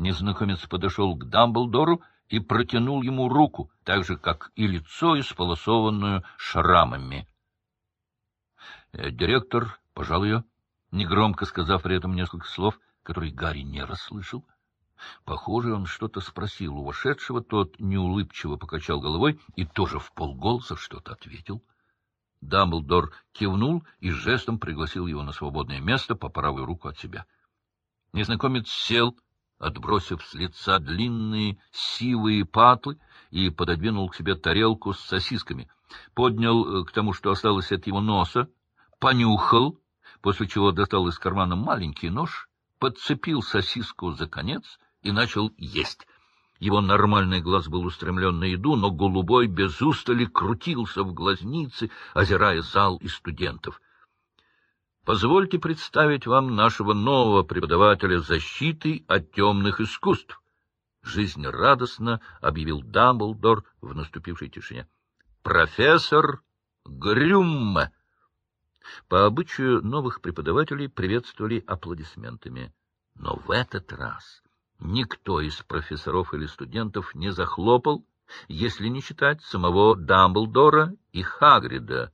Незнакомец подошел к Дамблдору и протянул ему руку, так же, как и лицо, исполосованную шрамами. Э, директор пожал ее, негромко сказав при этом несколько слов, которые Гарри не расслышал. Похоже, он что-то спросил у вошедшего, тот неулыбчиво покачал головой и тоже в полголоса что-то ответил. Дамблдор кивнул и жестом пригласил его на свободное место по правую руку от себя. Незнакомец сел, отбросив с лица длинные сивые патлы, и пододвинул к себе тарелку с сосисками, поднял э, к тому, что осталось от его носа, понюхал, после чего достал из кармана маленький нож, подцепил сосиску за конец и начал есть. Его нормальный глаз был устремлен на еду, но голубой без устали крутился в глазнице, озирая зал и студентов. Позвольте представить вам нашего нового преподавателя защиты от темных искусств. Жизнерадостно объявил Дамблдор в наступившей тишине. Профессор Грюмме. По обычаю новых преподавателей приветствовали аплодисментами. Но в этот раз никто из профессоров или студентов не захлопал, если не считать самого Дамблдора и Хагрида.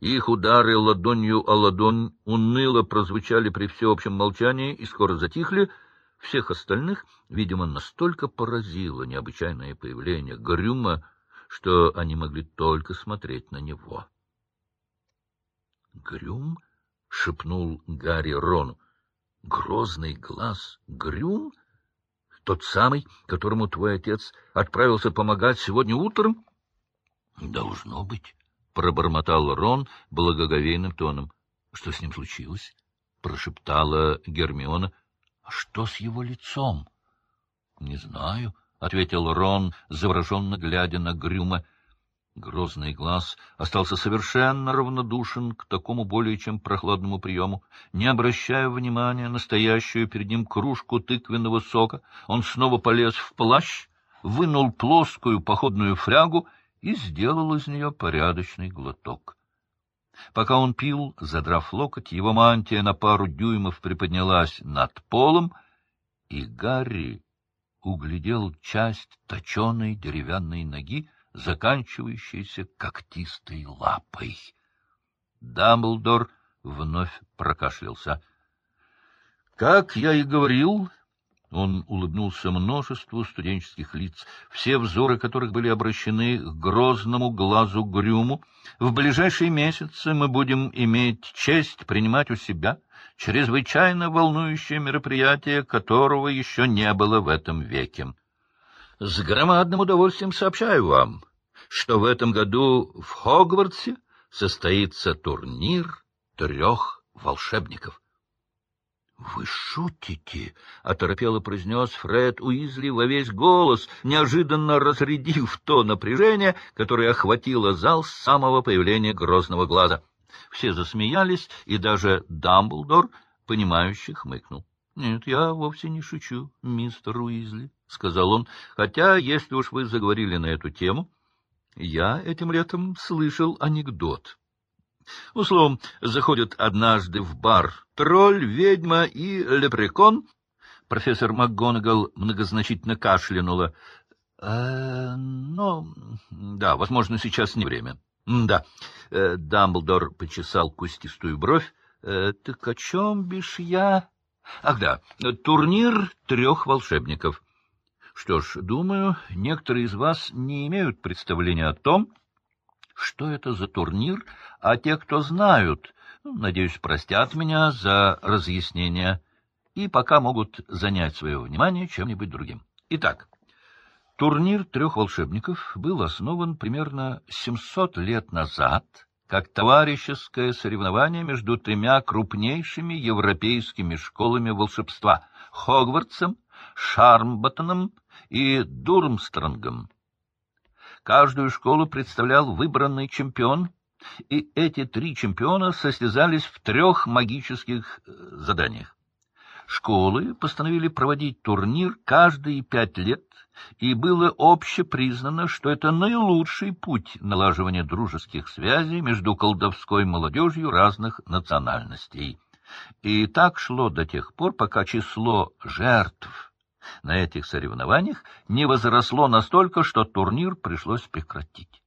Их удары ладонью о ладонь уныло прозвучали при всеобщем молчании и скоро затихли. Всех остальных, видимо, настолько поразило необычайное появление Грюма, что они могли только смотреть на него. «Грюм?» — шепнул Гарри Рону. «Грозный глаз Грюм? Тот самый, которому твой отец отправился помогать сегодня утром?» «Должно быть», — пробормотал Рон благоговейным тоном. «Что с ним случилось?» — прошептала Гермиона. «А что с его лицом?» «Не знаю», — ответил Рон, завороженно глядя на Грюма. Грозный глаз остался совершенно равнодушен к такому более чем прохладному приему. Не обращая внимания на стоящую перед ним кружку тыквенного сока, он снова полез в плащ, вынул плоскую походную фрягу и сделал из нее порядочный глоток. Пока он пил, задрав локоть, его мантия на пару дюймов приподнялась над полом, и Гарри углядел часть точеной деревянной ноги, заканчивающейся когтистой лапой. Дамблдор вновь прокашлялся. — Как я и говорил, он улыбнулся множеству студенческих лиц, все взоры которых были обращены к грозному глазу Грюму. В ближайшие месяцы мы будем иметь честь принимать у себя чрезвычайно волнующее мероприятие, которого еще не было в этом веке. С громадным удовольствием сообщаю вам, что в этом году в Хогвартсе состоится турнир трех волшебников. — Вы шутите? — оторопело произнес Фред Уизли во весь голос, неожиданно разрядив то напряжение, которое охватило зал с самого появления грозного глаза. Все засмеялись, и даже Дамблдор, понимающий, хмыкнул. — Нет, я вовсе не шучу, мистер Уизли, — сказал он, — хотя, если уж вы заговорили на эту тему, я этим летом слышал анекдот. Условом, заходят однажды в бар тролль, ведьма и лепрекон. Профессор МакГонагал многозначительно кашлянула. Э, — Ну, да, возможно, сейчас не время. — Да. Э, Дамблдор почесал кустистую бровь. Э, — Так о чем бишь я? Ах да, турнир трех волшебников. Что ж, думаю, некоторые из вас не имеют представления о том, что это за турнир, а те, кто знают, ну, надеюсь, простят меня за разъяснение и пока могут занять свое внимание чем-нибудь другим. Итак, турнир трех волшебников был основан примерно 700 лет назад как товарищеское соревнование между тремя крупнейшими европейскими школами волшебства — Хогвартсом, Шармботтоном и Дурмстронгом. Каждую школу представлял выбранный чемпион, и эти три чемпиона состязались в трех магических э, заданиях. Школы постановили проводить турнир каждые пять лет, и было общепризнано, что это наилучший путь налаживания дружеских связей между колдовской молодежью разных национальностей. И так шло до тех пор, пока число жертв на этих соревнованиях не возросло настолько, что турнир пришлось прекратить.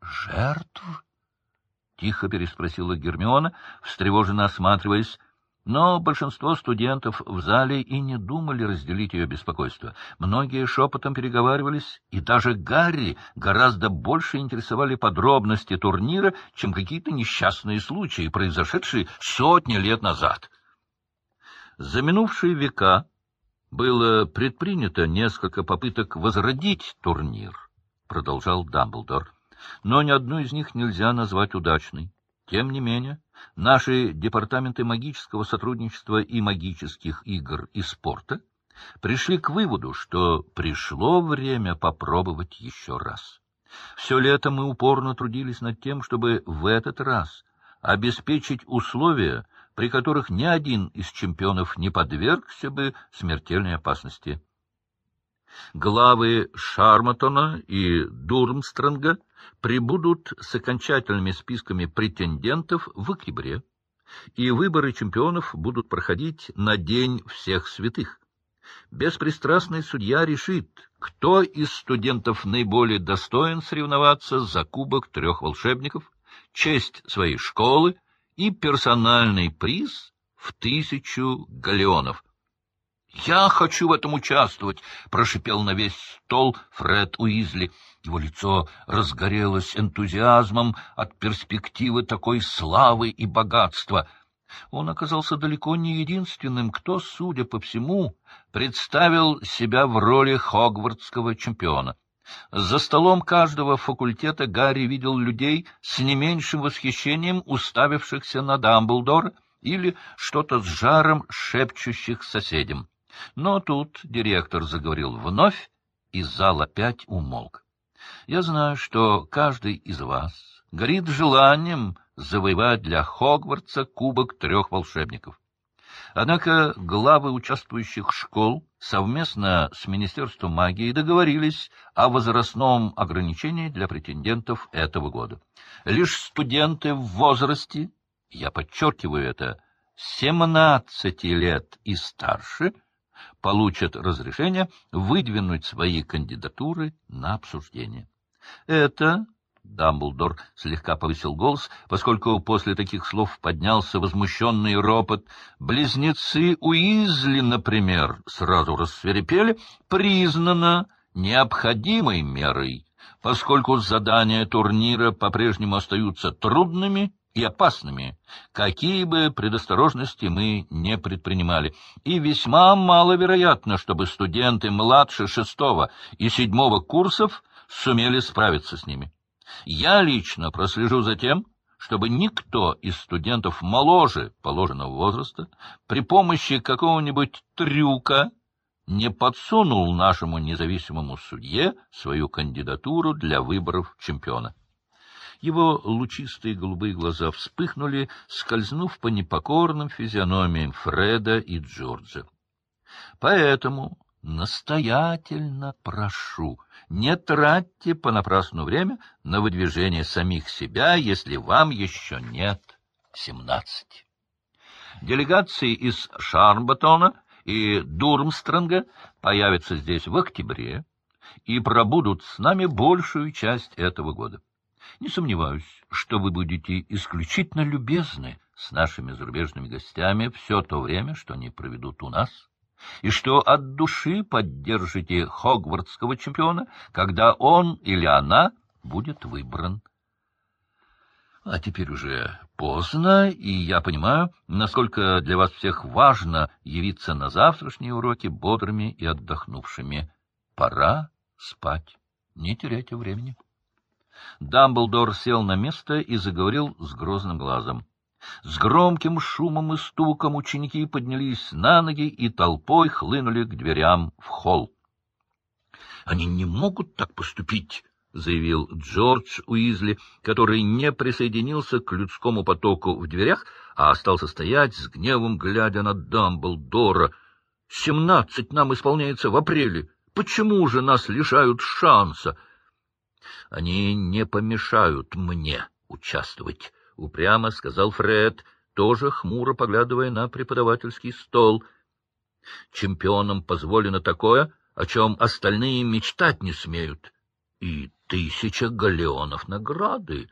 «Жертв?» — тихо переспросила Гермиона, встревоженно осматриваясь. Но большинство студентов в зале и не думали разделить ее беспокойство. Многие шепотом переговаривались, и даже Гарри гораздо больше интересовали подробности турнира, чем какие-то несчастные случаи, произошедшие сотни лет назад. За минувшие века было предпринято несколько попыток возродить турнир, — продолжал Дамблдор, — но ни одну из них нельзя назвать удачной. Тем не менее, наши департаменты магического сотрудничества и магических игр и спорта пришли к выводу, что пришло время попробовать еще раз. Все лето мы упорно трудились над тем, чтобы в этот раз обеспечить условия, при которых ни один из чемпионов не подвергся бы смертельной опасности. Главы Шарматона и Дурмстронга прибудут с окончательными списками претендентов в октябре, и выборы чемпионов будут проходить на День всех святых. Беспристрастный судья решит, кто из студентов наиболее достоин соревноваться за кубок трех волшебников, честь своей школы и персональный приз в тысячу галеонов — «Я хочу в этом участвовать!» — прошипел на весь стол Фред Уизли. Его лицо разгорелось энтузиазмом от перспективы такой славы и богатства. Он оказался далеко не единственным, кто, судя по всему, представил себя в роли хогвартского чемпиона. За столом каждого факультета Гарри видел людей с не меньшим восхищением, уставившихся на Дамблдор или что-то с жаром шепчущих соседям. Но тут директор заговорил вновь, и зал опять умолк. Я знаю, что каждый из вас горит желанием завоевать для Хогвартса кубок трех волшебников. Однако главы участвующих школ совместно с Министерством магии договорились о возрастном ограничении для претендентов этого года. Лишь студенты в возрасте, я подчеркиваю это, 17 лет и старше — получат разрешение выдвинуть свои кандидатуры на обсуждение. Это Дамблдор слегка повысил голос, поскольку после таких слов поднялся возмущенный ропот. Близнецы Уизли, например, сразу рассверепели, признано необходимой мерой, поскольку задания турнира по-прежнему остаются трудными и опасными, какие бы предосторожности мы не предпринимали. И весьма маловероятно, чтобы студенты младше шестого и седьмого курсов сумели справиться с ними. Я лично прослежу за тем, чтобы никто из студентов моложе положенного возраста при помощи какого-нибудь трюка не подсунул нашему независимому судье свою кандидатуру для выборов чемпиона. Его лучистые голубые глаза вспыхнули, скользнув по непокорным физиономиям Фреда и Джорджа. Поэтому настоятельно прошу, не тратьте понапрасну время на выдвижение самих себя, если вам еще нет семнадцати. Делегации из Шарнбатона и Дурмстронга появятся здесь в октябре и пробудут с нами большую часть этого года. Не сомневаюсь, что вы будете исключительно любезны с нашими зарубежными гостями все то время, что они проведут у нас, и что от души поддержите хогвартского чемпиона, когда он или она будет выбран. А теперь уже поздно, и я понимаю, насколько для вас всех важно явиться на завтрашние уроки бодрыми и отдохнувшими. Пора спать, не теряйте времени. Дамблдор сел на место и заговорил с грозным глазом. С громким шумом и стуком ученики поднялись на ноги и толпой хлынули к дверям в холл. — Они не могут так поступить, — заявил Джордж Уизли, который не присоединился к людскому потоку в дверях, а остался стоять с гневом, глядя на Дамблдора. — Семнадцать нам исполняется в апреле. Почему же нас лишают шанса? — они не помешают мне участвовать, — упрямо сказал Фред, тоже хмуро поглядывая на преподавательский стол. Чемпионам позволено такое, о чем остальные мечтать не смеют. И тысяча галеонов награды.